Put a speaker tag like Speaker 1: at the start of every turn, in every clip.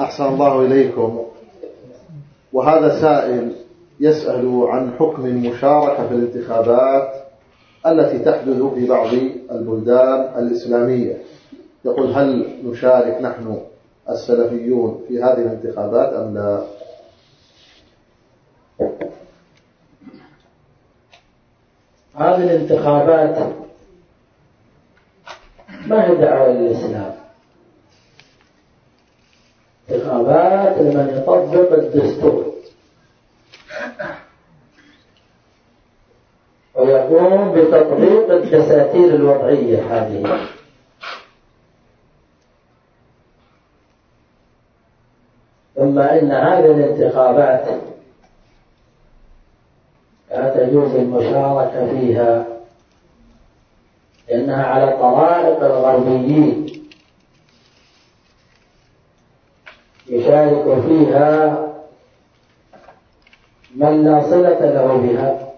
Speaker 1: أحسن الله إليكم. وهذا سائل يسأل عن حكم المشاركة في الانتخابات التي تحدث في بعض البلدان الإسلامية. يقول هل نشارك نحن السلفيون في هذه الانتخابات أم لا؟
Speaker 2: هذه الانتخابات ما هي دعوة للإسلام؟ انتخابات لمن يطبق الدستور. ويقوم بتطبيق الدساتير الوضعية هذه. ثم إن هذه الانتخابات لا تجوز المشاركة فيها لأنها على طرائق الغربيين. يشارك فيها من لا صلة له بها.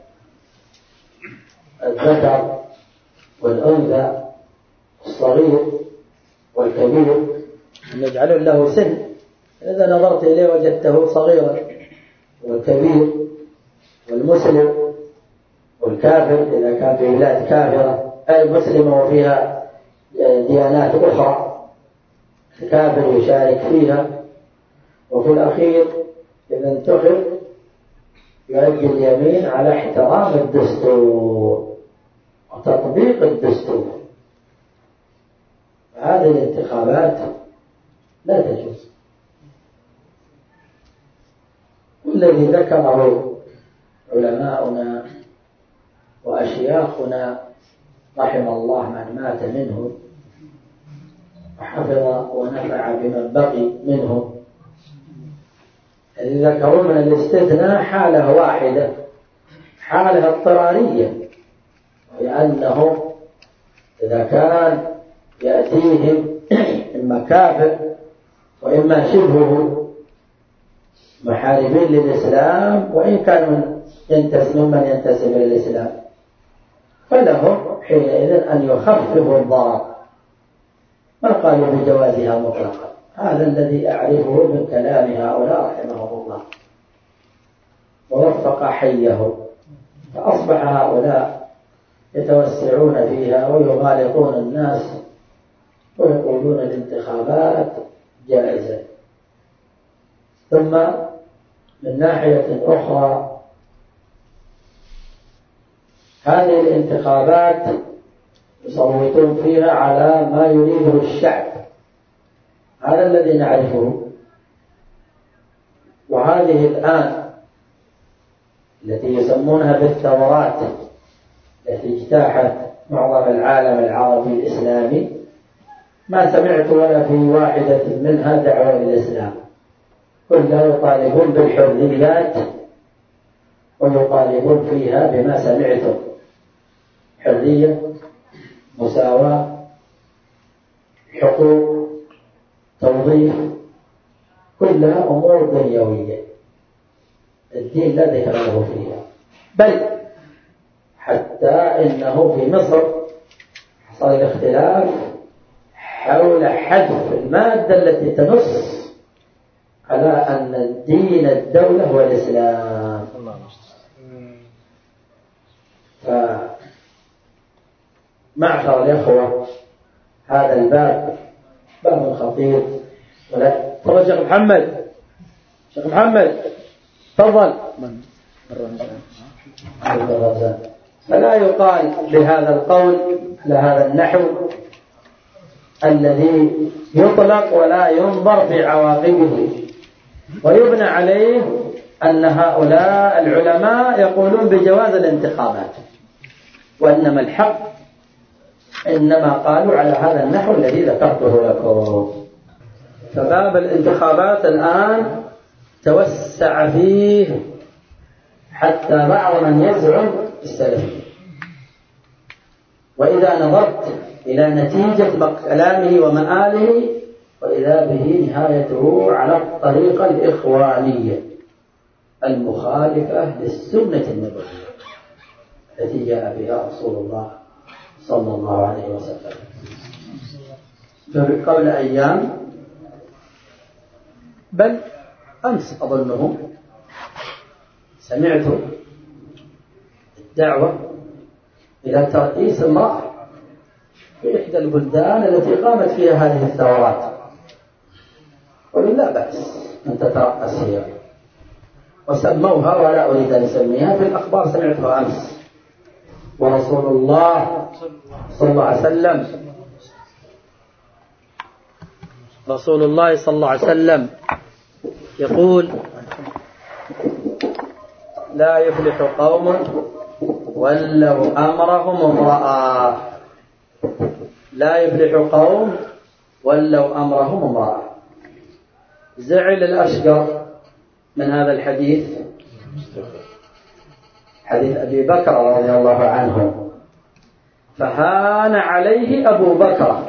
Speaker 2: الذكر والأنثى الصغير والكبير. نجعل له سن. إذا نظرت إليه وجدته صغيرا. والكبير والمسلم والكافر إذا كان في بلاد كافرة. أي مسلمة وفيها ديانات أخرى. الكافر يشارك فيها. وفي الأخير إذا انتخب يؤدي اليمين على احترام الدستور وتطبيق الدستور. هذه الانتخابات لا تجوز. والذي ذكره علماؤنا وأشياخنا رحم الله من مات منهم وحفظ ونفع بمن بقي منهم ذكروا من الاستثناء حالة واحدة حالة اضطرارية لأنهم إذا كان يأتيهم إما كافر وإما شبهه محاربين للإسلام وإن كان من ينتسب ممن ينتسب إلى الإسلام. فلهم حينئذ أن يخففوا الضرر ما قالوا بجوازها مطلقا؟ هذا الذي أعرفه من كلام هؤلاء رحمهم الله ووفق حيه. فأصبح هؤلاء يتوسعون فيها ويغالطون الناس ويقولون الانتخابات جائزة. ثم من ناحية أخرى هذه الانتخابات يصوتون فيها على ما يريده الشعب. هذا الذي نعرفه. وهذه الآن التي يسمونها بالثورات التي اجتاحت معظم العالم العربي الإسلامي ما سمعت ولا في واحدة منها دعوة للإسلام. كلها يطالبون بالحريات ويطالبون فيها بما سمعتم. حرية مساواة حقوق توظيف كلها أمور دنيوية. الدين لا ذكر له فيها. بل حتى إنه في مصر حصل الاختلاف حول حذف المادة التي تنص على أن الدين الدولة هو الإسلام. فمعشر الإخوة هذا الباب باب خطير. تفضل شيخ محمد. شيخ محمد تفضل. فلا يقال بهذا القول على هذا النحو الذي يطلق ولا ينظر في عواقبه. ويبنى عليه أن هؤلاء العلماء يقولون بجواز الانتخابات. وإنما الحق إنما قالوا على هذا النحو الذي ذكرته لكم. فباب الانتخابات الآن توسع فيه حتى بعض من يزعم السلفية وإذا نظرت إلى نتيجة كلامه ومآله وإذا به نهايته على الطريقة الإخوانية المخالفة للسنة النبوية التي جاء بها رسول الله صلى الله عليه وسلم. قبل أيام بل أمس أظنه سمعت الدعوة إلى ترئيس امرأة في إحدى البلدان التي قامت فيها هذه الثورات. قلوا لا بأس أن تترأس هي. وسموها ولا أريد أن أسميها في الأخبار سمعتها أمس. ورسول الله صلى الله عليه وسلم. رسول الله صلى الله عليه وسلم. يقول لا يفلح قوم ولوا أمرهم امرأة. لا يفلح قوم ولوا أمرهم امرأة. زعل الأشقر من هذا الحديث؟ حديث أبي بكر رضي الله عنه. فهان عليه أبو بكر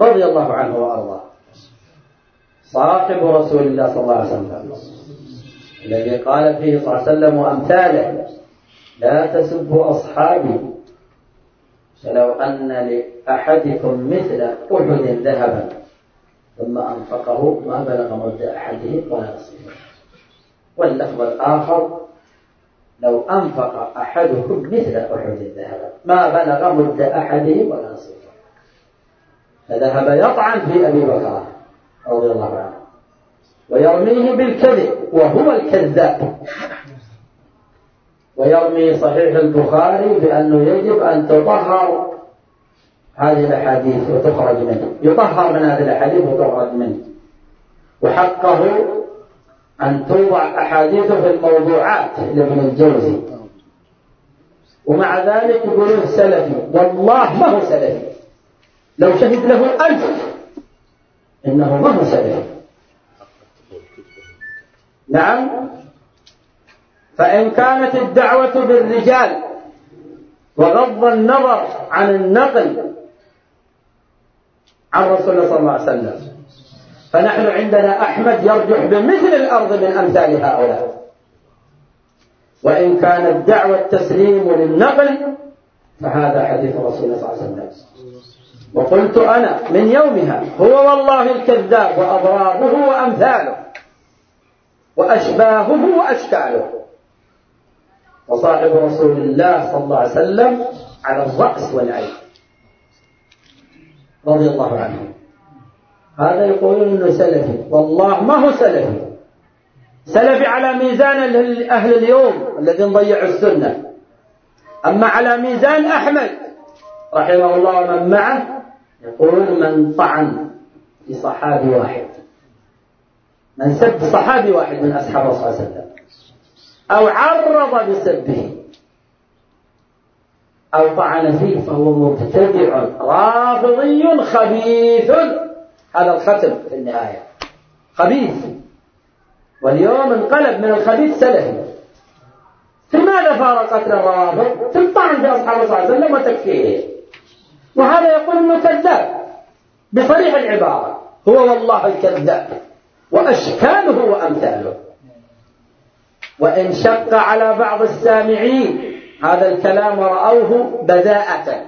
Speaker 2: رضي الله عنه وأرضاه. صاحب رسول الله صلى الله عليه وسلم. الذي قال فيه صلى الله عليه وسلم وأمثاله لا تسبوا أصحابي فلو أن لأحدكم مثل أحد ذهبا. ثم أنفقه ما بلغ مد أحدهم ولا نصيبه. واللفظ الآخر لو أنفق أحدكم مثل أحد ذهبا ما بلغ مد أحدهم ولا نصيبه. فذهب يطعن في أبي بكر. رضي الله عنه. ويرميه بالكذب وهو الكذاب. ويرمي صحيح البخاري بأنه يجب أن تطهر هذه الأحاديث وتخرج منه. يطهر من هذه الأحاديث وتخرج منه. وحقه أن توضع أحاديثه في الموضوعات لابن الجوزي. ومع ذلك يقولون سلفي. والله ما هو سلفي. لو شهد له ألف إنه هو سلفي نعم. فإن كانت الدعوة بالرجال وغض النظر عن النقل عن رسول الله صلى الله عليه وسلم فنحن عندنا أحمد يرجح بمثل الأرض من أمثال هؤلاء. وإن كان الدعوة التسليم للنقل فهذا حديث رسول الله صلى الله عليه وسلم. وقلت أنا من يومها هو والله الكذاب وأضرابه وأمثاله وأشباهه وأشكاله. وصاحب رسول الله صلى الله عليه وسلم على الرأس والعين. رضي الله عنه. هذا يقول إنه سلفي. والله ما هو سلفي. سلفي على ميزان أهل اليوم الذين ضيعوا السنة. أما على ميزان أحمد رحمه الله ومن معه يقول من طعن في صحابي واحد. من سب صحابي واحد من أصحاب الرسول صلى الله عليه وسلم. أو عرض بسبه. أو طعن فيه فهو مبتدع رافضي خبيث. هذا الختم في النهاية. خبيث. واليوم انقلب من الخبيث سلفي. في ماذا فارقتنا الروافض؟ في الطعن في أصحاب صلى الله عليه وسلم وتكفيره. وهذا يقول انه كذاب بصريح العبارة هو والله الكذاب وأشكاله وأمثاله. وإن شق على بعض السامعين هذا الكلام رأوه بذاءة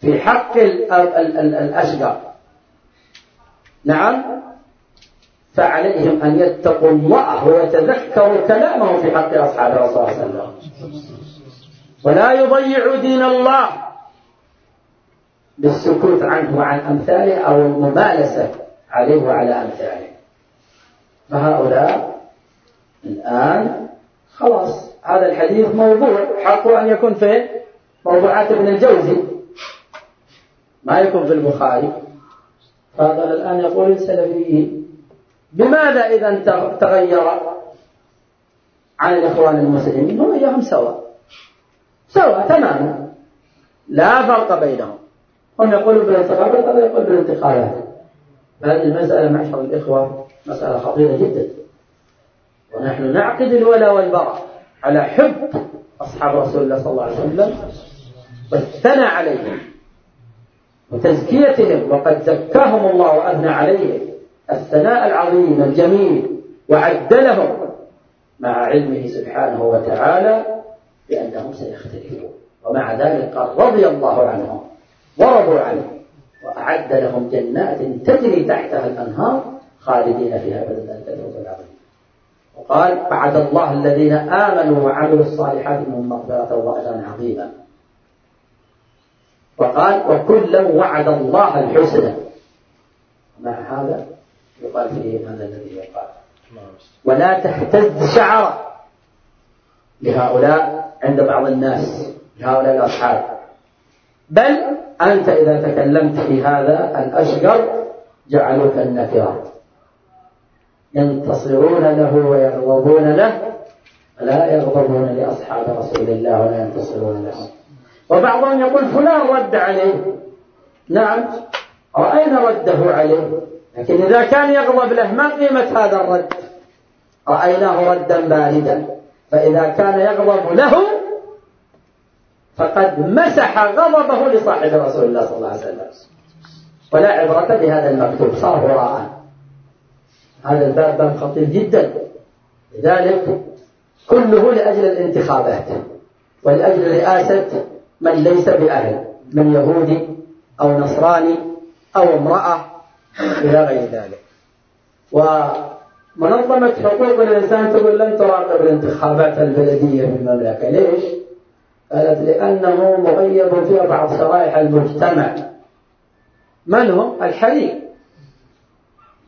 Speaker 2: في حق الأشقر نعم؟ فعليهم أن يتقوا الله ويتذكروا كلامه في حق أصحاب الرسول صلى الله عليه وسلم. ولا يضيعوا دين الله. بالسكوت عنه وعن أمثاله أو الممالسة عليه وعلى أمثاله. فهؤلاء الآن خلاص هذا الحديث موضوع حقه أن يكون في موضوعات ابن الجوزي. ما يكون في البخاري. فهذا الآن يقول السلفيين بماذا إذا تغير عن الإخوان المسلمين؟ هم إياهم سواء. سواء تماما. لا فرق بينهم. هم يقولوا بالانتخابات هذا يقول بالانتخابات هذه المسألة معشر الإخوة مسألة خطيرة جدا. ونحن نعقد الولاء والبراء على حب أصحاب رسول الله صلى الله عليه وسلم والثناء عليهم وتزكيتهم وقد زكاهم الله وأثنى عليهم. الثناء العظيم الجميل وعدلهم مع علمه سبحانه وتعالى بأنهم سيختلفون. ومع ذلك قال رضي الله عنهم. ورضوا عنه وأعد لهم جنات تجري تحتها الأنهار خالدين فيها أبدا. ذلك العظيم وقال وعد الله الذين آمنوا وعملوا الصالحات من مغفرة وأجرا عظيما. وقال وكلا وعد الله الحسنى. مع هذا؟ يقال فيه هذا الذي يقال. ولا تهتز شعر لهؤلاء عند بعض الناس لهؤلاء الأصحاب. بل أنت إذا تكلمت في هذا الأشقر جعلوك النكرة. ينتصرون له ويغضبون له لا يغضبون لأصحاب رسول الله ولا ينتصرون لهم وبعضهم يقول فلان رد عليه. نعم رأينا رده عليه لكن إذا كان يغضب له ما قيمة هذا الرد؟ رأيناه ردا باردا. فإذا كان يغضب له فقد مسح غضبه لصاحب رسول الله صلى الله عليه وسلم. ولا عبرة بهذا المكتوب صار هراء هذا الباب باب خطير جدا. لذلك كله لأجل الانتخابات ولأجل رئاسة من ليس بأهل من يهودي أو نصراني أو امرأة إلى غير ذلك. ومنظمة حقوق الإنسان تقول لن تراقب الانتخابات البلدية في المملكة. ليش؟ قالت لأنه مغيب في بعض شرائح المجتمع. من هم؟ الحريم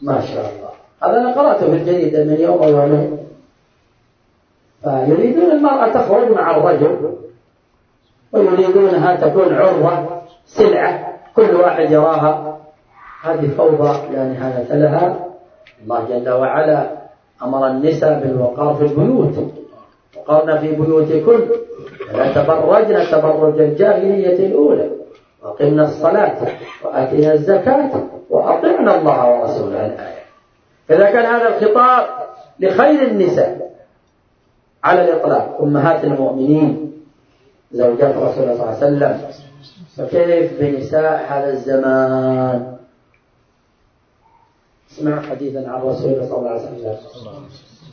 Speaker 2: ما شاء الله. هذا أنا قرأته في الجريدة من يوم أو يومين. فيريدون المرأة تخرج مع الرجل ويريدونها تكون عرضة سلعة كل واحد يراها. هذه فوضى لا نهاية لها. الله جل وعلا أمر النساء بالوقار في البيوت. وقرن في بيوتكن. لا تبرجن تبرج الجاهلية الأولى. وأقمنا الصلاة وآتينا الزكاة وأطعنا الله ورسوله الآية. إذا كان هذا الخطاب لخير النساء على الإطلاق أمهات المؤمنين. زوجات رسول الله صلى الله عليه وسلم فكيف بنساء هذا الزمان؟ اسمع حديثا عن رسول الله صلى الله عليه وسلم.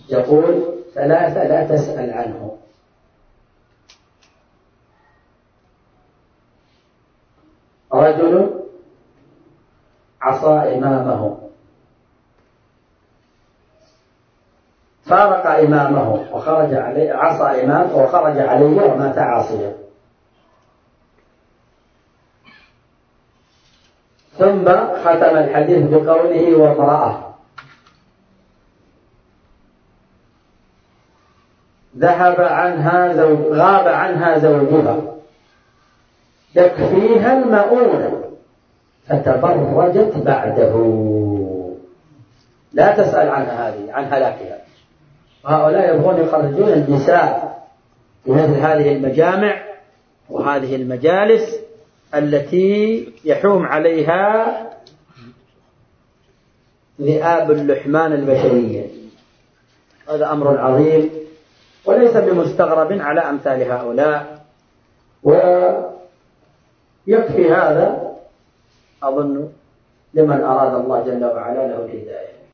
Speaker 2: يقول ثلاثة لا تسأل عنه. إمامه. فارق إمامه وخرج عليه عصى إمامه وخرج عليه ومات عاصيا ثم ختم الحديث بقوله وامرأة. ذهب عنها زوج غاب عنها زوجها. يكفيها المؤونة. فتبرجت بعده. لا تسأل عن هذه عن هلاكها. وهؤلاء يبغون يخرجون النساء في مثل هذه المجامع وهذه المجالس التي يحوم عليها ذئاب اللحمان البشرية. هذا أمر عظيم. وليس بمستغرب على أمثال هؤلاء. ويكفي هذا أظن لمن أراد الله جل وعلا له الهداية